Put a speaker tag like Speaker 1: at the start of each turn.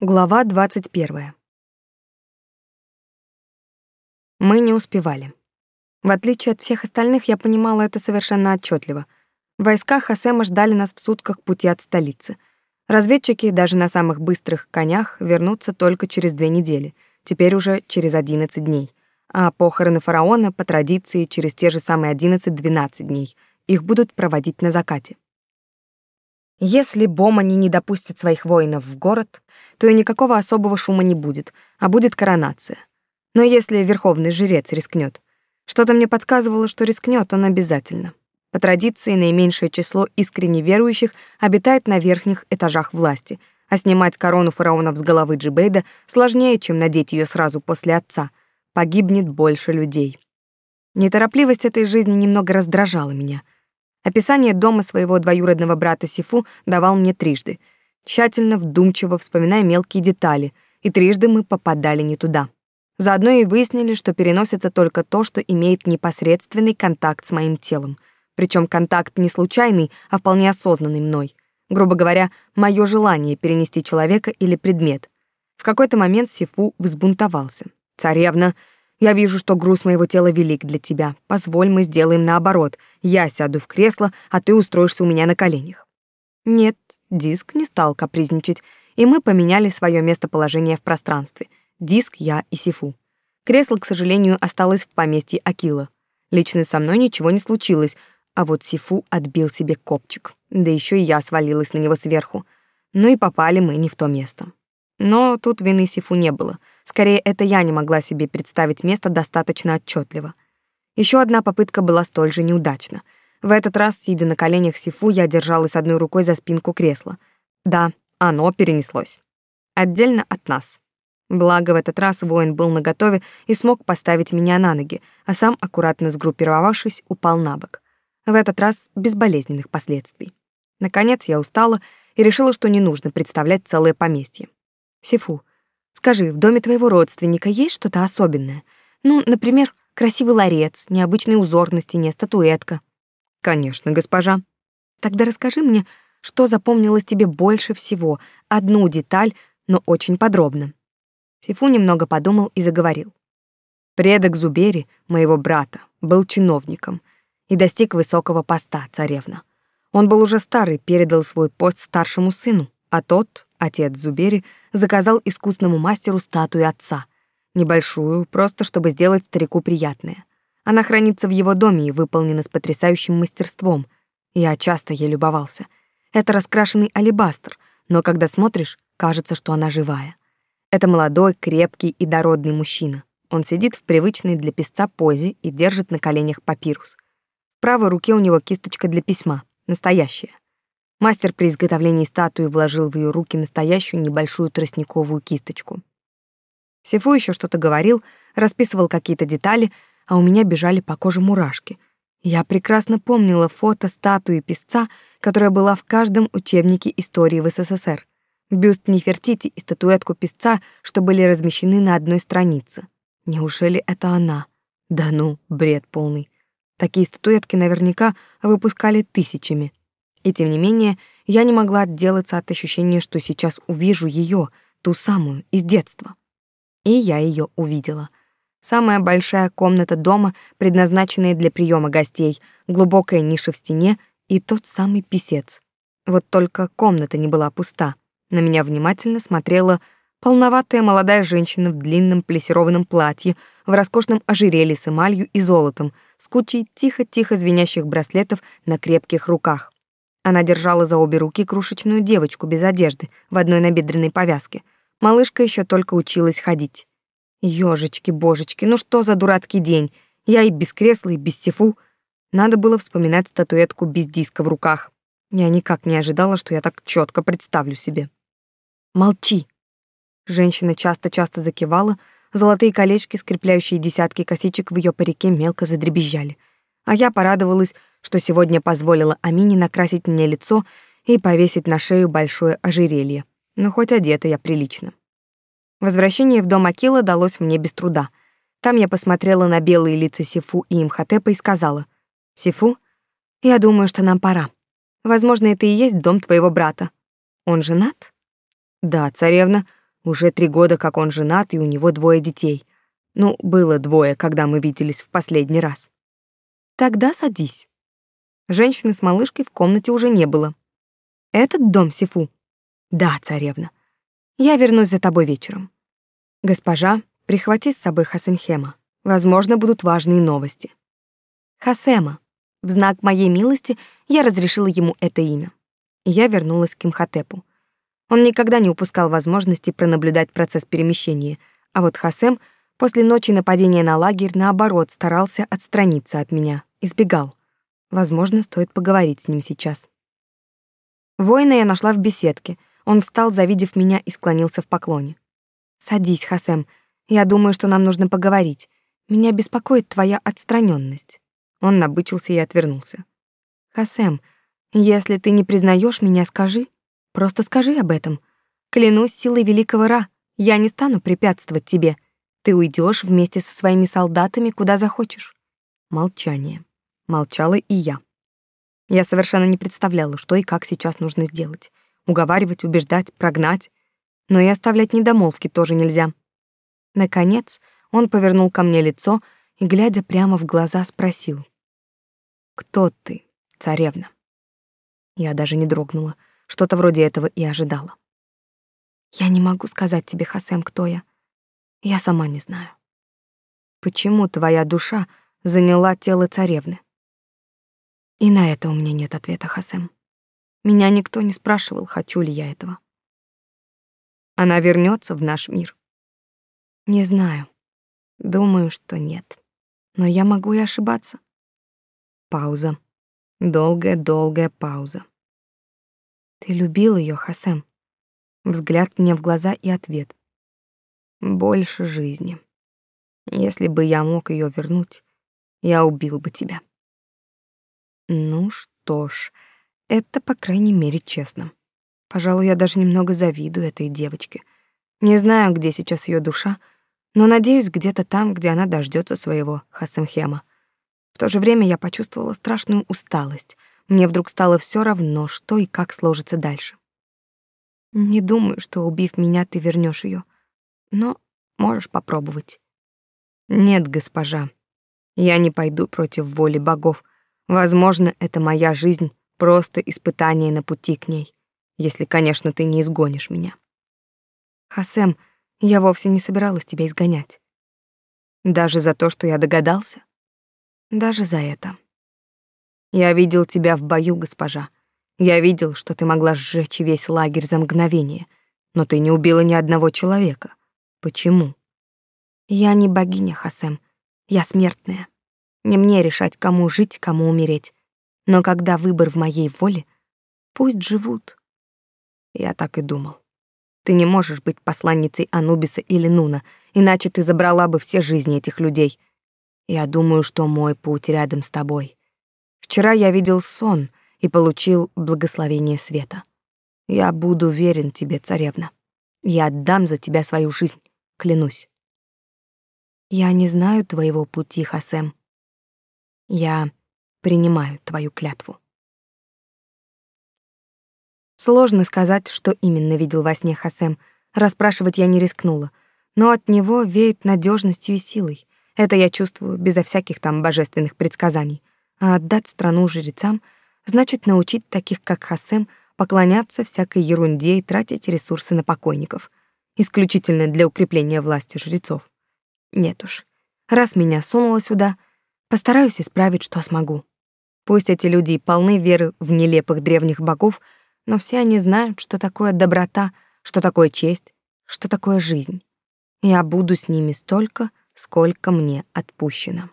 Speaker 1: Глава 21. Мы не успевали. В отличие от всех остальных, я понимала это совершенно отчетливо. Войска Хасема ждали нас в сутках пути от столицы. Разведчики даже на самых быстрых конях вернутся только через две недели, теперь уже через 11 дней. А похороны фараона по традиции через те же самые 11-12 дней. Их будут проводить на закате. Если Бомани не допустит своих воинов в город, то и никакого особого шума не будет, а будет коронация. Но если верховный жрец рискнет, что-то мне подсказывало, что рискнет он обязательно. По традиции, наименьшее число искренне верующих обитает на верхних этажах власти, а снимать корону фараонов с головы Джибейда сложнее, чем надеть ее сразу после отца. Погибнет больше людей. Неторопливость этой жизни немного раздражала меня — Описание дома своего двоюродного брата Сифу давал мне трижды, тщательно, вдумчиво вспоминая мелкие детали, и трижды мы попадали не туда. Заодно и выяснили, что переносится только то, что имеет непосредственный контакт с моим телом. Причем контакт не случайный, а вполне осознанный мной. Грубо говоря, мое желание перенести человека или предмет. В какой-то момент Сифу взбунтовался. «Царевна, я вижу, что груз моего тела велик для тебя. Позволь, мы сделаем наоборот. Я сяду в кресло, а ты устроишься у меня на коленях. Нет, диск не стал капризничать, и мы поменяли свое местоположение в пространстве. Диск, я и Сифу. Кресло, к сожалению, осталось в поместье Акила. Лично со мной ничего не случилось, а вот Сифу отбил себе копчик. Да еще и я свалилась на него сверху. Ну и попали мы не в то место. Но тут вины Сифу не было — Скорее, это я не могла себе представить место достаточно отчетливо. Еще одна попытка была столь же неудачна. В этот раз, сидя на коленях Сифу, я держалась одной рукой за спинку кресла. Да, оно перенеслось. Отдельно от нас. Благо, в этот раз воин был наготове и смог поставить меня на ноги, а сам, аккуратно сгруппировавшись, упал на бок. В этот раз без болезненных последствий. Наконец я устала и решила, что не нужно представлять целое поместье. Сифу, Скажи, в доме твоего родственника есть что-то особенное? Ну, например, красивый ларец, необычный узор на стене, статуэтка. Конечно, госпожа. Тогда расскажи мне, что запомнилось тебе больше всего, одну деталь, но очень подробно. Сифу немного подумал и заговорил. Предок Зубери, моего брата, был чиновником и достиг высокого поста царевна. Он был уже старый, передал свой пост старшему сыну, а тот, отец Зубери, заказал искусному мастеру статую отца. Небольшую, просто чтобы сделать старику приятное. Она хранится в его доме и выполнена с потрясающим мастерством. Я часто ей любовался. Это раскрашенный алебастр, но когда смотришь, кажется, что она живая. Это молодой, крепкий и дородный мужчина. Он сидит в привычной для писца позе и держит на коленях папирус. В правой руке у него кисточка для письма, настоящая. Мастер при изготовлении статуи вложил в ее руки настоящую небольшую тростниковую кисточку. Сифу еще что-то говорил, расписывал какие-то детали, а у меня бежали по коже мурашки. Я прекрасно помнила фото статуи писца, которая была в каждом учебнике истории в СССР. Бюст Нефертити и статуэтку писца, что были размещены на одной странице. Неужели это она? Да ну, бред полный. Такие статуэтки наверняка выпускали тысячами. И тем не менее, я не могла отделаться от ощущения, что сейчас увижу ее, ту самую, из детства. И я ее увидела. Самая большая комната дома, предназначенная для приема гостей, глубокая ниша в стене и тот самый писец. Вот только комната не была пуста. На меня внимательно смотрела полноватая молодая женщина в длинном плессированном платье, в роскошном ожерелье с эмалью и золотом, с кучей тихо-тихо звенящих браслетов на крепких руках. Она держала за обе руки крошечную девочку без одежды в одной набедренной повязке. Малышка еще только училась ходить. Ёжечки-божечки, ну что за дурацкий день? Я и без кресла, и без сифу. Надо было вспоминать статуэтку без диска в руках. Я никак не ожидала, что я так четко представлю себе. Молчи. Женщина часто-часто закивала, золотые колечки, скрепляющие десятки косичек в ее парике, мелко задребезжали. А я порадовалась, что сегодня позволила Амине накрасить мне лицо и повесить на шею большое ожерелье. Но хоть одета я прилично. Возвращение в дом Акила далось мне без труда. Там я посмотрела на белые лица Сифу и Имхотепа и сказала, «Сифу, я думаю, что нам пора. Возможно, это и есть дом твоего брата. Он женат?» «Да, царевна, Уже три года, как он женат, и у него двое детей. Ну, было двое, когда мы виделись в последний раз. Тогда садись. Женщины с малышкой в комнате уже не было. Этот дом Сифу? Да, царевна. Я вернусь за тобой вечером. Госпожа, прихвати с собой Хасемхема. Возможно, будут важные новости. Хасема. В знак моей милости я разрешила ему это имя. Я вернулась к Имхотепу. Он никогда не упускал возможности пронаблюдать процесс перемещения, а вот Хасем после ночи нападения на лагерь наоборот старался отстраниться от меня, избегал. Возможно, стоит поговорить с ним сейчас. Воина я нашла в беседке. Он встал, завидев меня, и склонился в поклоне. «Садись, Хасем. Я думаю, что нам нужно поговорить. Меня беспокоит твоя отстраненность. Он набычился и отвернулся. «Хасем, если ты не признаешь меня, скажи. Просто скажи об этом. Клянусь силой великого Ра, я не стану препятствовать тебе. Ты уйдешь вместе со своими солдатами куда захочешь. Молчание. Молчала и я. Я совершенно не представляла, что и как сейчас нужно сделать. Уговаривать, убеждать, прогнать. Но и оставлять недомолвки тоже нельзя. Наконец, он повернул ко мне лицо и, глядя прямо в глаза, спросил. «Кто ты, царевна?» Я даже не дрогнула. Что-то вроде этого и ожидала. Я не могу сказать тебе, Хасем, кто я. Я сама не знаю. Почему твоя душа заняла тело царевны? И на это у меня нет ответа, Хасем. Меня никто не спрашивал, хочу ли я этого. Она вернется в наш мир. Не знаю. Думаю, что нет. Но я могу и ошибаться. Пауза. Долгая-долгая пауза. Ты любил ее, Хасем? Взгляд мне в глаза и ответ. Больше жизни. Если бы я мог ее вернуть, я убил бы тебя. Ну что ж, это, по крайней мере, честно. Пожалуй, я даже немного завидую этой девочке. Не знаю, где сейчас ее душа, но надеюсь, где-то там, где она дождется своего Хасемхема. В то же время я почувствовала страшную усталость — мне вдруг стало все равно, что и как сложится дальше. Не думаю, что убив меня, ты вернешь ее, но можешь попробовать. Нет, госпожа. Я не пойду против воли богов. Возможно, это моя жизнь просто испытание на пути к ней, если, конечно, ты не изгонишь меня. Хасем, я вовсе не собиралась тебя изгонять. Даже за то, что я догадался? Даже за это. Я видел тебя в бою, госпожа. Я видел, что ты могла сжечь весь лагерь за мгновение, но ты не убила ни одного человека. Почему? Я не богиня, Хасем. Я смертная. Не мне решать, кому жить, кому умереть. Но когда выбор в моей воле, пусть живут. Я так и думал. Ты не можешь быть посланницей Анубиса или Нуна, иначе ты забрала бы все жизни этих людей. Я думаю, что мой путь рядом с тобой. Вчера я видел сон и получил благословение света. Я буду верен тебе, царевна. Я отдам за тебя свою жизнь, клянусь. Я не знаю твоего пути, Хасем. Я принимаю твою клятву. Сложно сказать, что именно видел во сне Хасем. Расспрашивать я не рискнула, но от него веет надежностью и силой. Это я чувствую безо всяких там божественных предсказаний. А отдать страну жрецам значит научить таких, как Хасем, поклоняться всякой ерунде и тратить ресурсы на покойников, исключительно для укрепления власти жрецов. Нет уж, раз меня сунуло сюда, постараюсь исправить, что смогу. Пусть эти люди полны веры в нелепых древних богов, но все они знают, что такое доброта, что такое честь, что такое жизнь. Я буду с ними столько, сколько мне отпущено.